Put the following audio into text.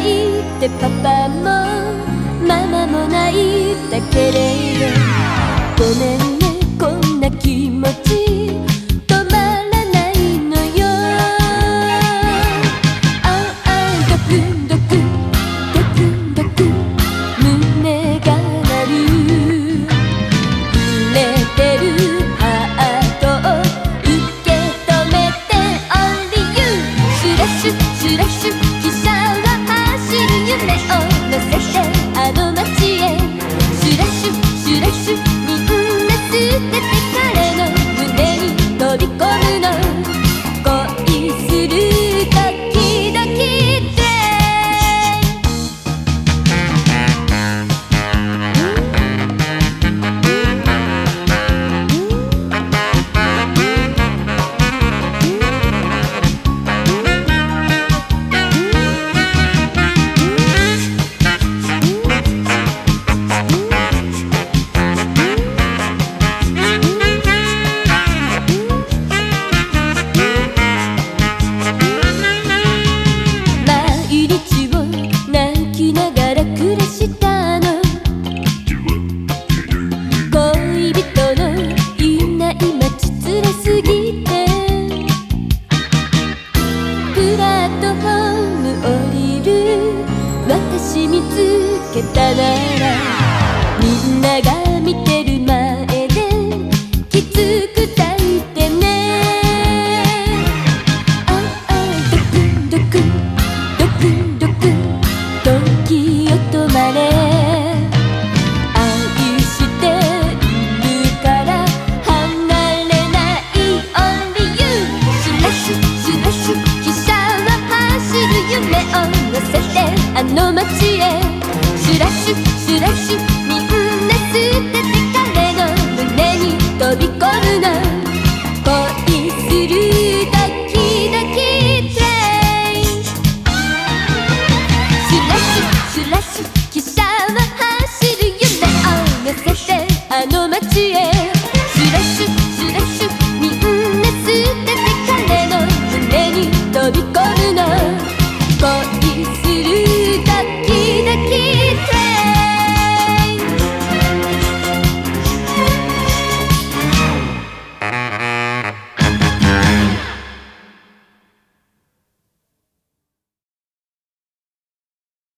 いってパパもママもないだけれど melódico けたならみんなが見てる前できつく抱いてね。ああドクンドクンドクンドクン時よ止まれ。愛してるから離れない Only you スラッシュラシュ汽車は走る夢を乗せてあの街へ。スラッシュスラッシュみんな捨てて